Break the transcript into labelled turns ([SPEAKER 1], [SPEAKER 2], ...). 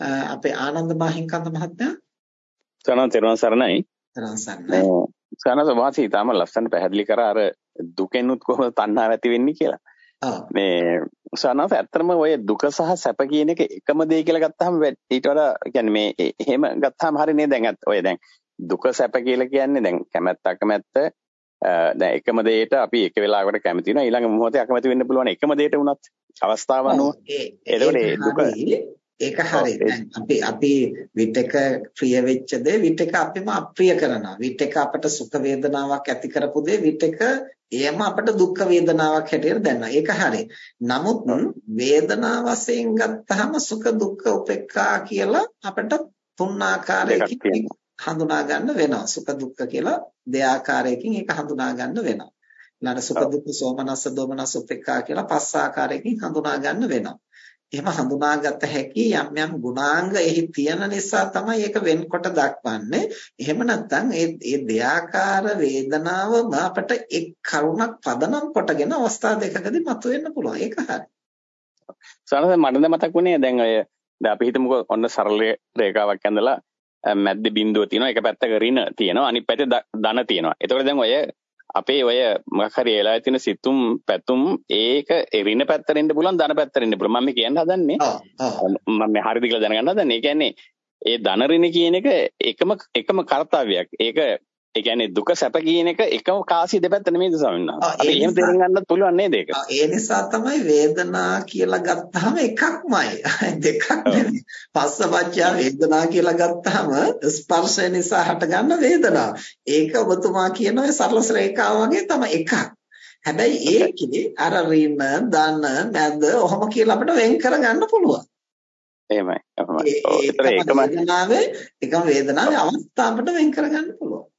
[SPEAKER 1] අපේ ආනන්ද මහින්කන්ද මහත්මයා
[SPEAKER 2] සනන් තෙරුවන් සරණයි.
[SPEAKER 1] තෙරුවන් සරණයි.
[SPEAKER 2] සනස වාසී තාම ලස්සන පැහැදිලි කරා අර දුකෙනුත් කොහොමද තණ්හාව ඇති වෙන්නේ කියලා. මේ සනස ඇත්තම ඔය දුක සහ සැප කියන එක එකම දේ කියලා ගත්තාම ඊට වඩා කියන්නේ මේ එහෙම ගත්තාම හරිනේ දැන් ඔය දැන් දුක සැප කියලා කියන්නේ දැන් කැමැත්ත අකමැත්ත දැන් එකම දෙයට අපි එක වෙලාවකට කැමති වෙනවා ඊළඟ මොහොතේ අකමැති වෙන්න පුළුවන් එකම දෙයට වුණත් අවස්ථාව අනුව
[SPEAKER 1] එතකොට දුක ඒක හරි. අපි අපි විතක ප්‍රිය වෙච්ච දේ විතක අපිම අප්‍රිය කරනවා. විතක අපට සුඛ වේදනාවක් ඇති කරපු දේ විතක එයම අපට දුක් වේදනාවක් හැටියට දැනනවා. ඒක හරි. නමුත් වේදනාව වශයෙන් ගත්තාම සුඛ දුක්ඛ උපේක්ඛා කියලා අපට තුන් ආකාරයකින් හඳුනා ගන්න වෙනවා. සුඛ දුක්ඛ කියලා දෙආකාරයකින් ඒක හඳුනා ගන්න වෙනවා. ඊළඟ සුඛ දුක්ඛ සෝමනස්ස දෝමනස්ස උපේක්ඛා කියලා පස් ආකාරයකින් හඳුනා ගන්න වෙනවා. එහෙම හඳුනාගත හැකි යම් යම් ගුණාංග එහි තියෙන නිසා තමයි ඒක වෙන්කොට දක්වන්නේ. එහෙම නැත්නම් ඒ ඒ දෙයාකාර වේදනාවම අපට එක් කරුණක් පදනම් කොටගෙන අවස්ථා දෙකකදී මතුවෙන්න පුළුවන්. ඒක හරි.
[SPEAKER 2] සරස මට මතක් වුණේ දැන් ඔය දැන් අපි හිතමුකෝ ඔන්න සරල රේඛාවක් ඇඳලා මැද්ද බිඳුව තියෙනවා එක පැත්තක රින තියෙනවා අනිත් පැත්තේ ධන තියෙනවා. එතකොට දැන් ඔය අපේ ඔය මොකක් හරි එලා තියෙන සිතුම් පැතුම් ඒක එරින පැත්තට එන්න පුළුවන් ධන පැත්තට එන්න පුළුවන්. මම කියන්න හදන්නේ මම මේ හරිද කියලා දැනගන්න හදන්නේ. ඒ කියන්නේ ඒ ධන ඍණ කියන එක එකම එකම කාර්යයක්. ඒක ඒ කියන්නේ දුක සැප කියන එක එකම කාසිය දෙපැත්ත නෙමෙයිද ස්වාමීන් වහන්සේ. අපි එහෙම තේරුම් ගන්නත් පුළුවන් නේද ඒක?
[SPEAKER 1] ඒ නිසා තමයි වේදනා කියලා ගත්තාම එකක්මයි. දෙකක් නෙමෙයි. පස්සපච්චය වේදනා කියලා ගත්තාම ස්පර්ශය නිසා හටගන්න වේදනාව. ඒක ඔබතුමා කියන ඔය සරල ශ්‍රේඛාව වගේ තමයි එකක්. හැබැයි ඒකේ අර රින ධන මැද ඔහොම කියලා අපිට වෙන් කරගන්න පුළුවන්.
[SPEAKER 2] එහෙමයි.
[SPEAKER 1] ඒකම වේදනාවේ එකම වේදනාවේ අවස්ථාවට වෙන් කරගන්න පුළුවන්.